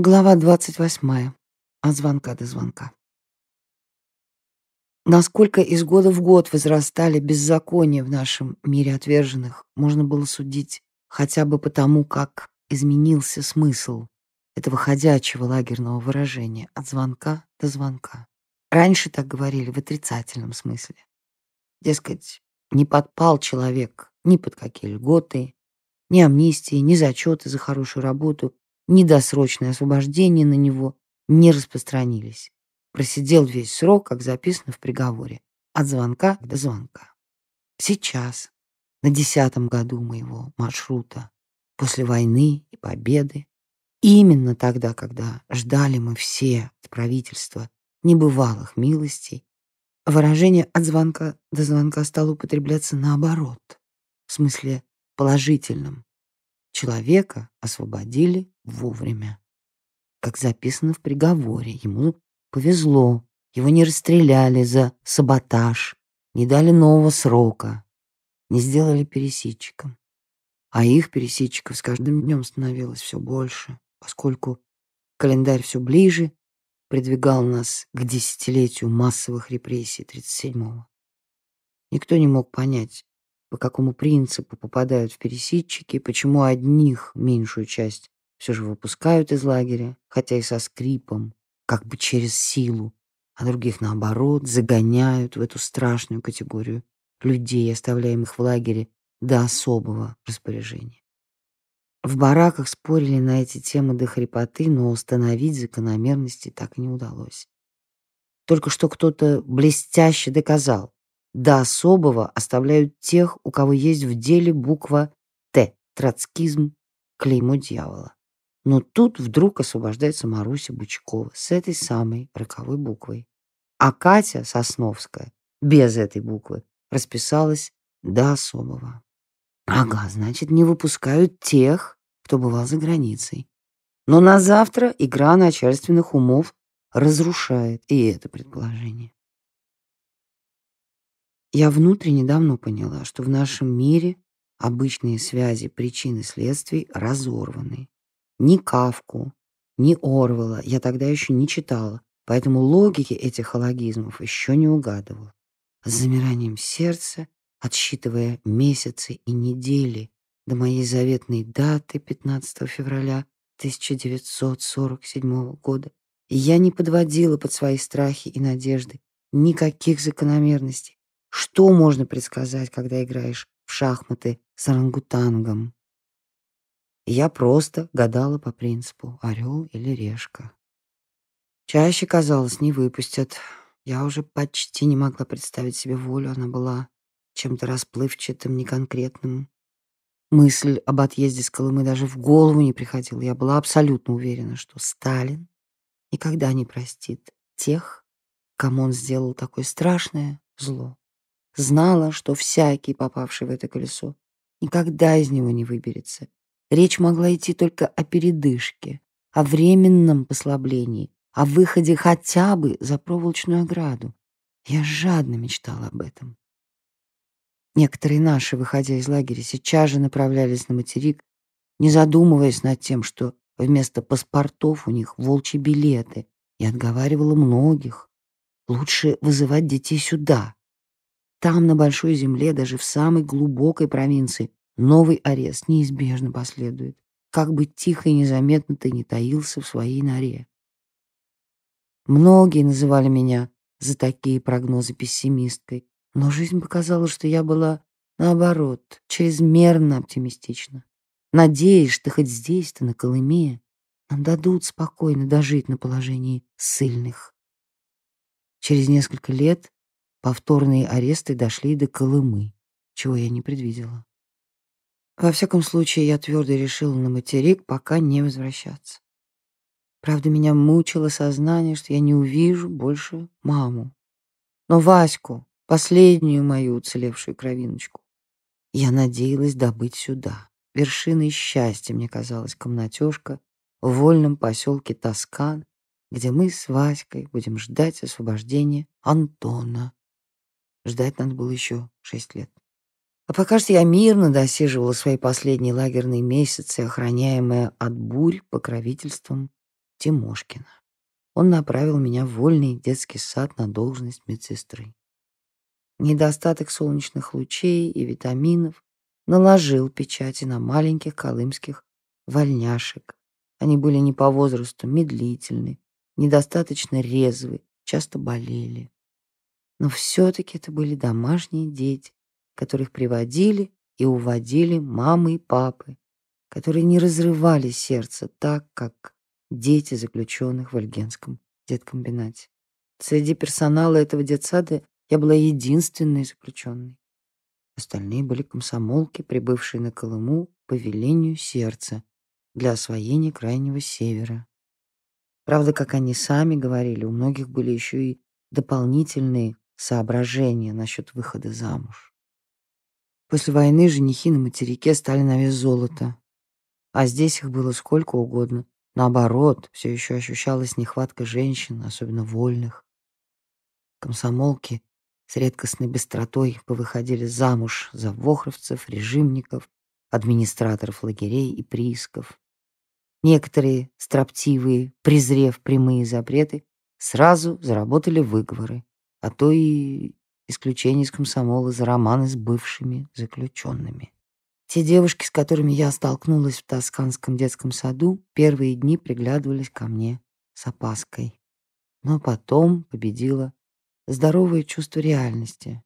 Глава 28. От звонка до звонка. Насколько из года в год возрастали беззакония в нашем мире отверженных, можно было судить хотя бы потому, как изменился смысл этого ходячего лагерного выражения от звонка до звонка. Раньше так говорили в отрицательном смысле. Дескать, не подпал человек ни под какие льготы, ни амнистии, ни зачеты за хорошую работу, ни досрочное освобождение на него не распространились. Просидел весь срок, как записано в приговоре, от звонка до звонка. Сейчас, на десятом году моего маршрута, после войны и победы, именно тогда, когда ждали мы все от правительства небывалых милостей, выражение «от звонка до звонка» стало употребляться наоборот, в смысле положительном. Человека освободили вовремя. Как записано в приговоре, ему повезло. Его не расстреляли за саботаж, не дали нового срока, не сделали пересидчиком. А их пересидчиков с каждым днем становилось все больше, поскольку календарь все ближе придвигал нас к десятилетию массовых репрессий 37-го. Никто не мог понять, по какому принципу попадают в пересидчики, почему одних меньшую часть все же выпускают из лагеря, хотя и со скрипом, как бы через силу, а других, наоборот, загоняют в эту страшную категорию людей, оставляемых в лагере до особого распоряжения. В бараках спорили на эти темы до хрипоты, но установить закономерности так и не удалось. Только что кто-то блестяще доказал, до особого оставляют тех, у кого есть в деле буква «Т» — троцкизм, клеймо дьявола. Но тут вдруг освобождается Маруся Бучкова с этой самой роковой буквой. А Катя Сосновская без этой буквы расписалась до особого. Ага, значит, не выпускают тех, кто бывал за границей. Но на завтра игра начальственных умов разрушает и это предположение. Я внутренне давно поняла, что в нашем мире обычные связи причин и следствий разорваны. Ни Кавку, ни Орвела я тогда еще не читала, поэтому логики этих алогизмов еще не угадывала. С замиранием сердца, отсчитывая месяцы и недели до моей заветной даты 15 февраля 1947 года, я не подводила под свои страхи и надежды никаких закономерностей. Что можно предсказать, когда играешь в шахматы с орангутангом? Я просто гадала по принципу орел или решка. Чаще, казалось, не выпустят. Я уже почти не могла представить себе волю, она была чем-то расплывчатым, неконкретным. Мысль об отъезде с Колымы даже в голову не приходила. Я была абсолютно уверена, что Сталин никогда не простит тех, кому он сделал такое страшное зло. Знала, что всякий, попавший в это колесо, никогда из него не выберется, Речь могла идти только о передышке, о временном послаблении, о выходе хотя бы за проволочную ограду. Я жадно мечтала об этом. Некоторые наши, выходя из лагеря, сейчас же направлялись на материк, не задумываясь над тем, что вместо паспортов у них волчьи билеты, и отговаривала многих. Лучше вызывать детей сюда. Там, на большой земле, даже в самой глубокой провинции, Новый арест неизбежно последует, как бы тихо и незаметно ты не таился в своей норе. Многие называли меня за такие прогнозы пессимисткой, но жизнь показала, что я была, наоборот, чрезмерно оптимистична. Надеюсь, что хоть здесь-то, на Колыме, нам дадут спокойно дожить на положении ссыльных. Через несколько лет повторные аресты дошли до Колымы, чего я не предвидела. Во всяком случае, я твердо решила на материк пока не возвращаться. Правда, меня мучило сознание, что я не увижу больше маму. Но Ваську, последнюю мою уцелевшую кровиночку, я надеялась добыть сюда. Вершиной счастья мне казалась комнатёшка в вольном поселке Тоскан, где мы с Васькой будем ждать освобождения Антона. Ждать надо было еще шесть лет. А пока что я мирно досиживала свои последние лагерные месяцы, охраняемая от бурь покровительством Тимошкина. Он направил меня в вольный детский сад на должность медсестры. Недостаток солнечных лучей и витаминов наложил печати на маленьких колымских вольняшек. Они были не по возрасту медлительны, недостаточно резвы, часто болели. Но все-таки это были домашние дети, которых приводили и уводили мамы и папы, которые не разрывали сердце так, как дети заключенных в Альгенском деткомбинате. Среди персонала этого детсада я была единственной заключенной. Остальные были комсомолки, прибывшие на Колыму по велению сердца для освоения Крайнего Севера. Правда, как они сами говорили, у многих были еще и дополнительные соображения насчет выхода замуж. После войны женихи на материке стали на вес золота, а здесь их было сколько угодно. Наоборот, все еще ощущалась нехватка женщин, особенно вольных. Комсомолки с редкостной быстротой повыходили замуж за вохровцев, режимников, администраторов лагерей и приисков. Некоторые, строптивые, презрев прямые запреты, сразу заработали выговоры, а то и исключение из комсомола за романы с бывшими заключенными. Те девушки, с которыми я столкнулась в тосканском детском саду, первые дни приглядывались ко мне с опаской. Но потом победило здоровое чувство реальности.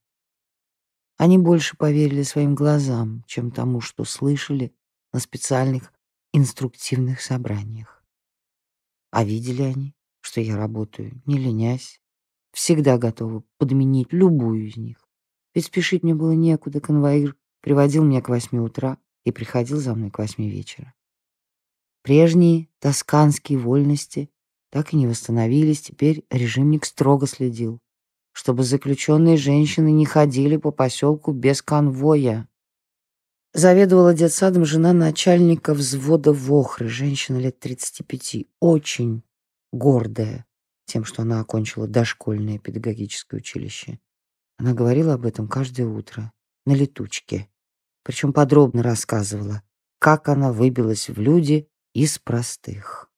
Они больше поверили своим глазам, чем тому, что слышали на специальных инструктивных собраниях. А видели они, что я работаю, не ленясь, всегда готова подменить любую из них. Ведь спешить мне было некуда, конвоир приводил меня к восьми утра и приходил за мной к восьми вечера. Прежние тосканские вольности так и не восстановились, теперь режимник строго следил, чтобы заключенные женщины не ходили по поселку без конвоя. Заведовала детсадом жена начальника взвода Вохры, женщина лет 35, очень гордая тем, что она окончила дошкольное педагогическое училище. Она говорила об этом каждое утро, на летучке, причем подробно рассказывала, как она выбилась в люди из простых.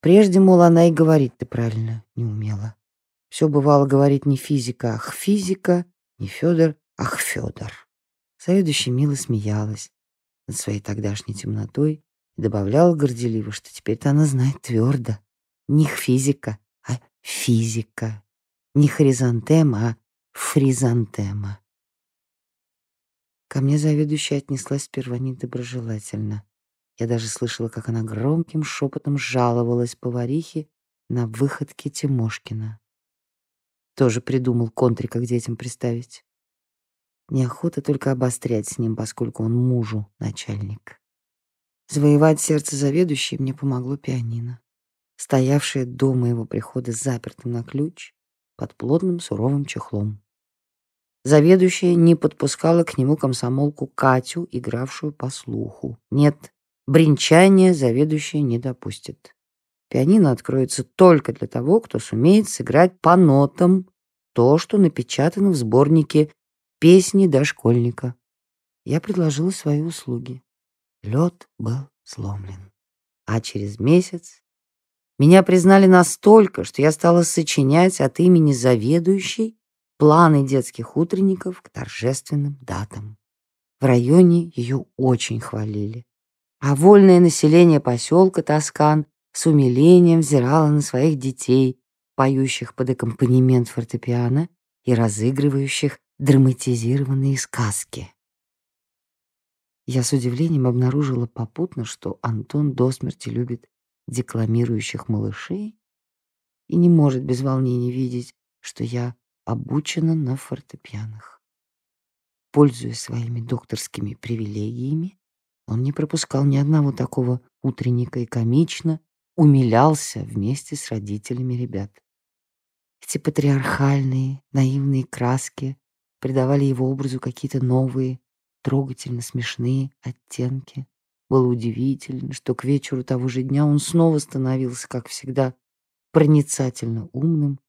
Прежде, мол, она и говорить-то правильно не умела. Все бывало говорить не физика, ах физика, не Федор, ах Федор. Заведующая мило смеялась над своей тогдашней темнотой и добавляла горделиво, что теперь-то она знает твердо. Не физика, физика. Не хризантема, а фризантема. Ко мне заведующая отнеслась сперва недоброжелательно. Я даже слышала, как она громким шепотом жаловалась поварихе на выходке Тимошкина. Тоже придумал контрика к детям приставить. Неохота только обострять с ним, поскольку он мужу начальник. Завоевать сердце заведующей мне помогло пианино, стоявшее до моего прихода запертым на ключ под плотным суровым чехлом. Заведующая не подпускала к нему комсомолку Катю, игравшую по слуху. Нет, бренчания заведующая не допустит. Пианино откроется только для того, кто сумеет сыграть по нотам то, что напечатано в сборнике «Песни дошкольника». Я предложила свои услуги. Лед был сломлен. А через месяц меня признали настолько, что я стала сочинять от имени заведующей планы детских утренников к торжественным датам. В районе ее очень хвалили. А вольное население поселка Тоскан с умилением взирала на своих детей, поющих под аккомпанемент фортепиано и разыгрывающих драматизированные сказки. Я с удивлением обнаружила попутно, что Антон до смерти любит декламирующих малышей и не может без волнения видеть, что я обучена на фортепианах. Пользуясь своими докторскими привилегиями, он не пропускал ни одного такого утренника и комично умилялся вместе с родителями ребят. Эти патриархальные, наивные краски придавали его образу какие-то новые, трогательно смешные оттенки. Было удивительно, что к вечеру того же дня он снова становился, как всегда, проницательно умным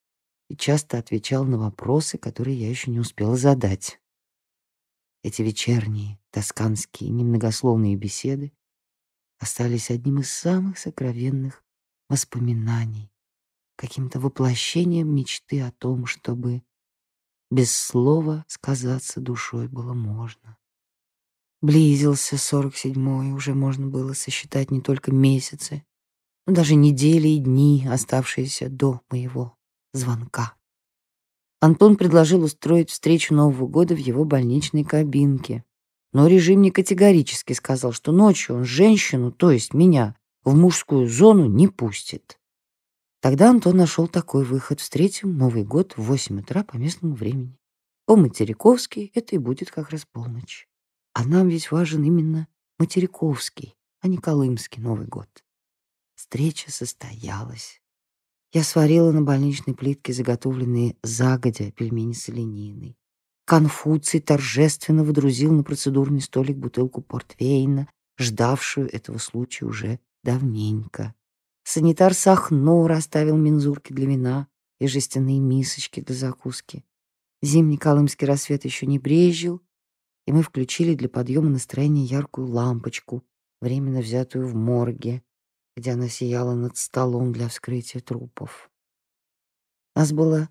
и часто отвечал на вопросы, которые я еще не успела задать. Эти вечерние, тосканские, немногословные беседы остались одним из самых сокровенных воспоминаний, каким-то воплощением мечты о том, чтобы без слова сказаться душой было можно. Близился сорок седьмой, уже можно было сосчитать не только месяцы, но даже недели и дни, оставшиеся до моего звонка. Антон предложил устроить встречу Нового года в его больничной кабинке. Но режим не категорически сказал, что ночью он женщину, то есть меня, в мужскую зону не пустит. Тогда Антон нашел такой выход. Встретим Новый год в 8 утра по местному времени. По-материковски это и будет как раз полночь. А нам ведь важен именно материковский, а не колымский Новый год. Встреча состоялась. Я сварила на больничной плитке заготовленные загодя пельмени с олениной. Конфуций торжественно выдрузил на процедурный столик бутылку портвейна, ждавшую этого случая уже давненько. Санитар Сахно расставил мензурки для вина и жестяные мисочки для закуски. Зимний колымский рассвет еще не брезжил, и мы включили для подъема настроения яркую лампочку, временно взятую в морге, где она сияла над столом для вскрытия трупов. Нас было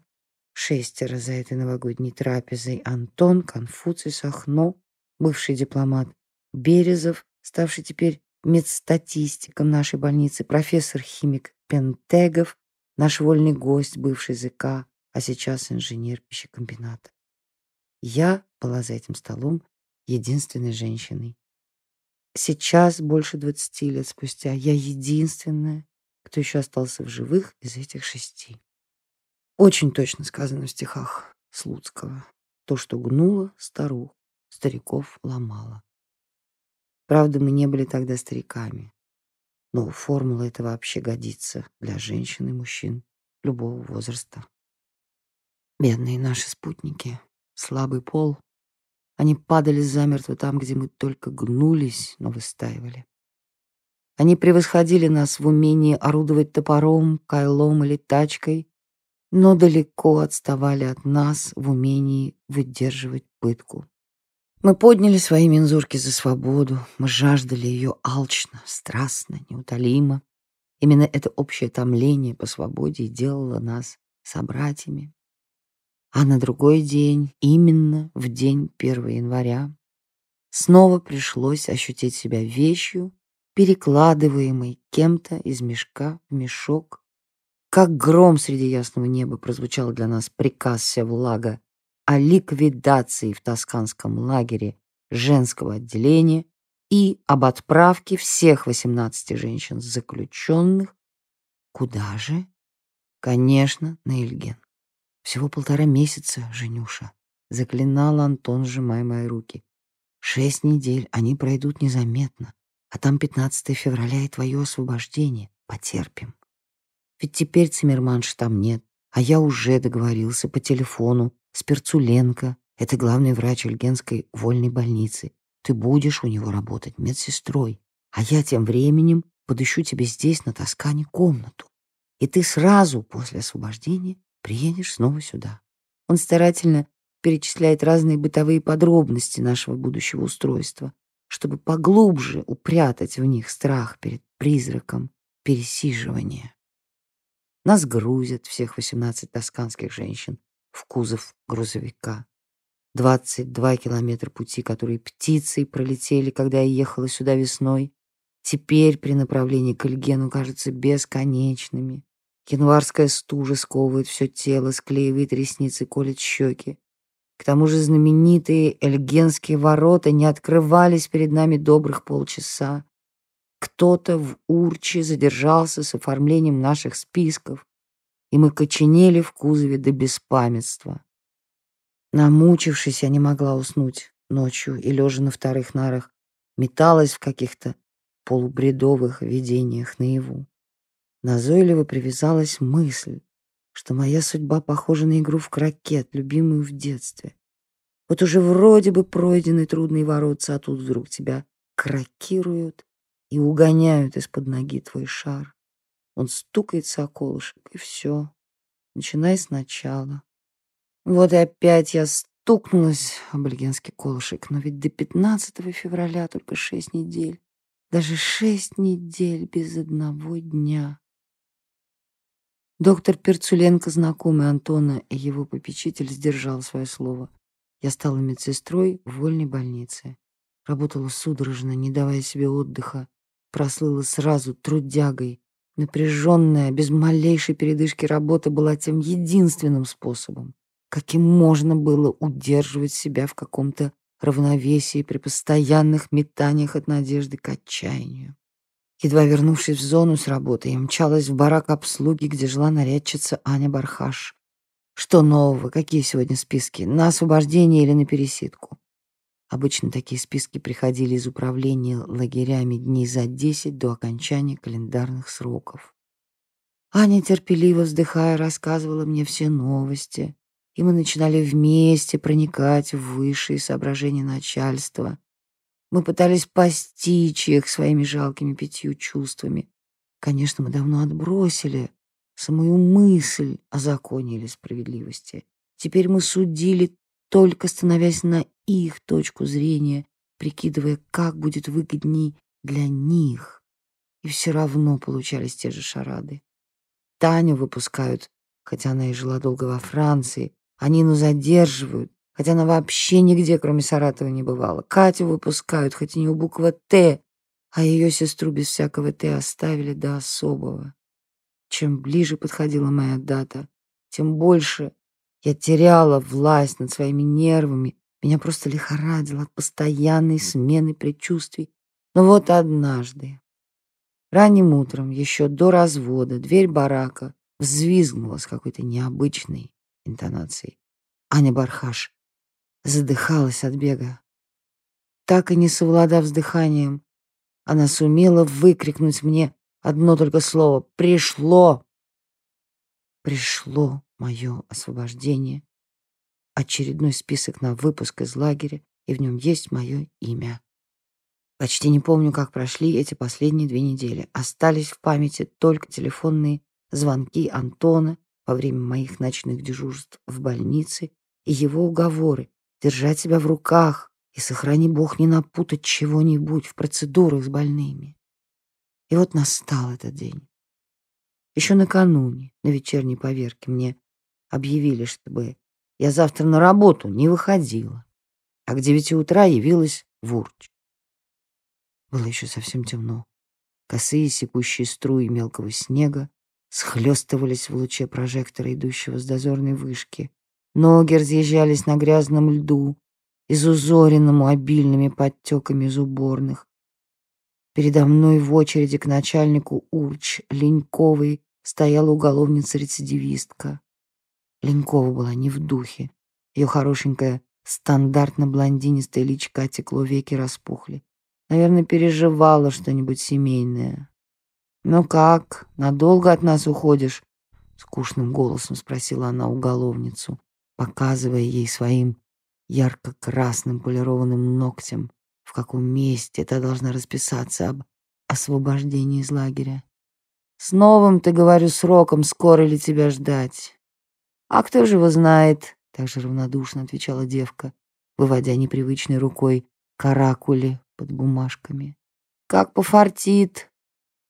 шестеро за этой новогодней трапезой. Антон, Конфуций, Сахно, бывший дипломат, Березов, ставший теперь медстатистиком нашей больницы, профессор-химик Пентегов, наш вольный гость, бывший ЗК, а сейчас инженер пищекомбината. Я была за этим столом единственной женщиной. Сейчас, больше двадцати лет спустя, я единственная, кто еще остался в живых из этих шести. Очень точно сказано в стихах Слуцкого. То, что гнуло старух, стариков ломало. Правда, мы не были тогда стариками. Но формула эта вообще годится для женщин и мужчин любого возраста. Бедные наши спутники, слабый пол, они падали замертво там, где мы только гнулись, но выстаивали. Они превосходили нас в умении орудовать топором, кайлом или тачкой, но далеко отставали от нас в умении выдерживать пытку. Мы подняли свои мензурки за свободу, мы жаждали ее алчно, страстно, неутолимо. Именно это общее томление по свободе делало нас собратьями, а на другой день, именно в день 1 января, снова пришлось ощутить себя вещью, перекладываемой кем-то из мешка в мешок. Как гром среди ясного неба прозвучал для нас приказ Севлага о ликвидации в тосканском лагере женского отделения и об отправке всех 18 женщин-заключенных. Куда же? Конечно, на Ильген. Всего полтора месяца, Женюша. Заклинал Антон, сжимая мои руки. Шесть недель, они пройдут незаметно. А там 15 февраля и твое освобождение. Потерпим. Ведь теперь Циммерманш там нет, а я уже договорился по телефону с Перцуленко. Это главный врач Ильгенской вольной больницы. Ты будешь у него работать медсестрой. А я тем временем подыщу тебе здесь, на Тоскане, комнату. И ты сразу после освобождения приедешь снова сюда. Он старательно перечисляет разные бытовые подробности нашего будущего устройства, чтобы поглубже упрятать в них страх перед призраком пересиживания. Нас грузят, всех 18 тосканских женщин, в кузов грузовика. 22 километра пути, которые птицей пролетели, когда я ехала сюда весной, теперь при направлении к Эльгену кажутся бесконечными. Январская стужа сковывает все тело, склеивает ресницы, колет щеки. К тому же знаменитые Эльгенские ворота не открывались перед нами добрых полчаса. Кто-то в Урче задержался с оформлением наших списков, и мы коченели в кузове до беспамятства. Намучившись, я не могла уснуть ночью и, лежа на вторых нарах, металась в каких-то полубредовых видениях наяву назойливо привязалась мысль, что моя судьба похожа на игру в крокет, любимую в детстве. Вот уже вроде бы пройдены трудные воротца, а тут вдруг тебя крокируют и угоняют из-под ноги твой шар. Он стукается о колышек, и все. Начинай сначала. Вот и опять я стукнулась об ильгенский колышек, но ведь до 15 февраля только шесть недель. Даже шесть недель без одного дня. Доктор Перцуленко, знакомый Антона и его попечитель, сдержал свое слово. Я стала медсестрой в вольной больнице. Работала судорожно, не давая себе отдыха. Прослыла сразу трудягой. Напряженная, без малейшей передышки работа была тем единственным способом, каким можно было удерживать себя в каком-то равновесии при постоянных метаниях от надежды к отчаянию. Едва вернувшись в зону с работы, я мчалась в барак обслуги, где жила нарядчица Аня Бархаш. Что нового? Какие сегодня списки? На освобождение или на пересидку? Обычно такие списки приходили из управления лагерями дней за десять до окончания календарных сроков. Аня, терпеливо вздыхая, рассказывала мне все новости, и мы начинали вместе проникать в высшие соображения начальства, мы пытались постичь их своими жалкими пятью чувствами. Конечно, мы давно отбросили самую мысль о законе или справедливости. Теперь мы судили, только становясь на их точку зрения, прикидывая, как будет выгодней для них. И все равно получались те же шарады. Таню выпускают, хотя она и жила долго во Франции, а Нину задерживают, хотя она вообще нигде, кроме Саратова, не бывала. Катю выпускают, хоть и не у буква «Т», а ее сестру без всякого «Т» оставили до особого. Чем ближе подходила моя дата, тем больше я теряла власть над своими нервами, меня просто лихорадило от постоянной смены предчувствий. Но вот однажды, ранним утром, еще до развода, дверь барака взвизгнула с какой-то необычной интонацией. Аня Бархаш задыхалась от бега. Так и не совладав с дыханием, она сумела выкрикнуть мне одно только слово «Пришло!». Пришло мое освобождение, очередной список на выпуск из лагеря, и в нем есть мое имя. Почти не помню, как прошли эти последние две недели. Остались в памяти только телефонные звонки Антона во время моих ночных дежурств в больнице и его уговоры, держать себя в руках и, сохрани Бог, не напутать чего-нибудь в процедурах с больными. И вот настал этот день. Еще накануне, на вечерней поверке, мне объявили, чтобы я завтра на работу не выходила, а к девяти утра явилась в Урч. Было еще совсем темно. Косые секущие струи мелкого снега схлестывались в луче прожектора, идущего с дозорной вышки, Ноги разъезжались на грязном льду, изузоренному обильными подтеками из уборных. Передо мной в очереди к начальнику Урч Леньковой стояла уголовница-рецидивистка. Ленькова была не в духе. Ее хорошенькая, стандартно блондинистая личка отекло, веки распухли. Наверное, переживала что-нибудь семейное. «Ну как, надолго от нас уходишь?» — скучным голосом спросила она уголовницу показывая ей своим ярко-красным полированным ногтем, в каком месте та должна расписаться об освобождении из лагеря. «С новым, ты говорю, сроком, скоро ли тебя ждать?» «А кто же его знает?» — также равнодушно отвечала девка, выводя непривычной рукой каракули под бумажками. «Как пофартит.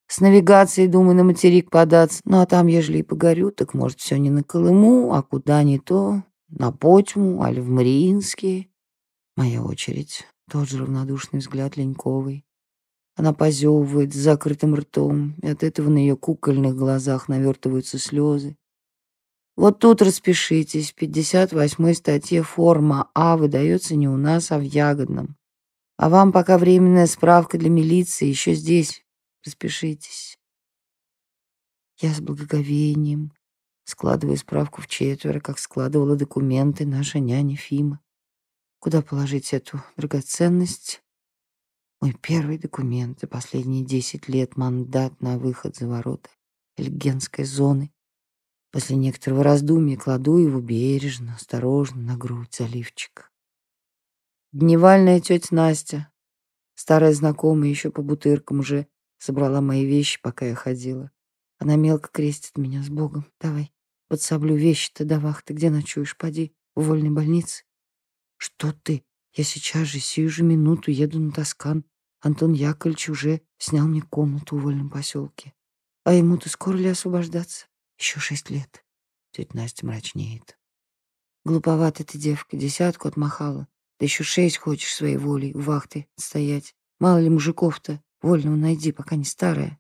С навигацией, думаю, на материк податься. Ну, а там, ежели и погорю, так, может, все не на Колыму, а куда не то, на Потьму, аль в Мариинский. Моя очередь. Тот же равнодушный взгляд Леньковой. Она позевывает с закрытым ртом, и от этого на ее кукольных глазах навертываются слезы. Вот тут распишитесь. В 58-й статье форма А выдается не у нас, а в Ягодном. А вам пока временная справка для милиции еще здесь. Распишитесь. Я с благоговением складывая справку в четверо, как складывала документы наша няня Фима. Куда положить эту драгоценность? Мой первый документ за последние десять лет мандат на выход за ворота Эльгенской зоны. После некоторого раздумья кладу его бережно, осторожно на грудь заливчик. Дневальная тетя Настя, старая знакомая еще по бутыркам, уже собрала мои вещи, пока я ходила. Она мелко крестит меня с Богом. Давай, Подсоблю вещи-то до вахты. Где ночуешь? Поди, в вольной больнице. Что ты? Я сейчас же, сию же минуту еду на Тоскан. Антон Яковлевич уже снял мне комнату в вольном поселке. А ему-то скоро ли освобождаться? Еще шесть лет. Тетя Настя мрачнеет. Глуповата ты девка, десятку отмахала. Да еще шесть хочешь своей волей у вахты стоять. Мало ли мужиков-то, вольного найди, пока не старая.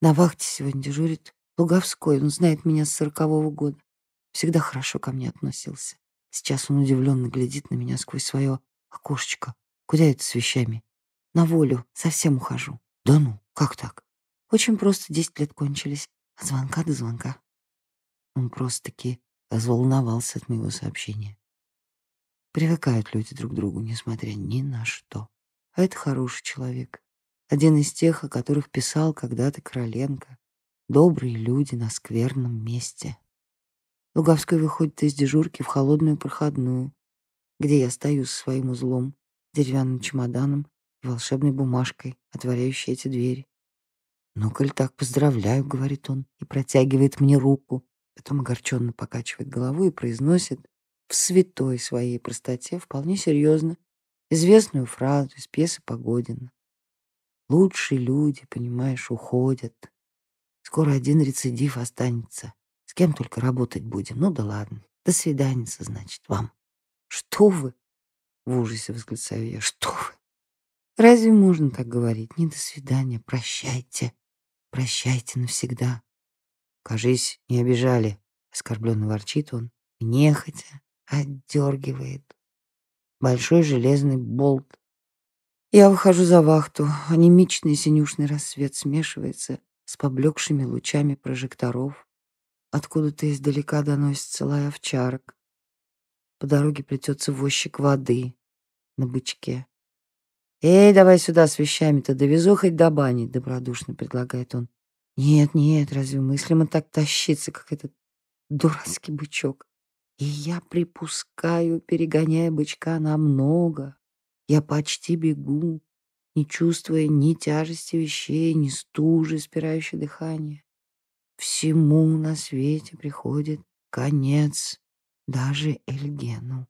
На вахте сегодня дежурит Луговской, он знает меня с сорокового года. Всегда хорошо ко мне относился. Сейчас он удивленно глядит на меня сквозь свое окошечко. Куда это с вещами? На волю, совсем ухожу. Да ну, как так? Очень просто, десять лет кончились. От звонка до звонка. Он просто-таки разволновался от моего сообщения. Привыкают люди друг к другу, несмотря ни на что. А это хороший человек. Один из тех, о которых писал когда-то Короленко. Добрые люди на скверном месте. Луговской выходит из дежурки в холодную проходную, где я стою со своим узлом, деревянным чемоданом и волшебной бумажкой, отворяющей эти двери. «Ну, коль так, поздравляю», — говорит он и протягивает мне руку. Потом огорченно покачивает головой и произносит в святой своей простоте вполне серьезно известную фразу из пьесы Погодина. «Лучшие люди, понимаешь, уходят. Скоро один рецидив останется. С кем только работать будем. Ну да ладно. До свидания, значит, вам». «Что вы?» — в ужасе восклицаю я. «Что вы? Разве можно так говорить? Не до свидания, прощайте. Прощайте навсегда. Кажись, не обижали. Оскорбленно ворчит он. Нехотя отдергивает. Большой железный болт. Я выхожу за вахту. Анемичный синюшный рассвет смешивается с поблекшими лучами прожекторов. Откуда-то издалека доносится лай овчарок. По дороге плетется возчик воды на бычке. «Эй, давай сюда с вещами-то, довезу хоть до бани», — добродушно предлагает он. «Нет, нет, разве мыслимо так тащиться, как этот дурацкий бычок?» И я припускаю, перегоняя бычка намного. Я почти бегу, не чувствуя ни тяжести вещей, ни стужи, спирающей дыхание. Всему на свете приходит конец, даже Эльгену.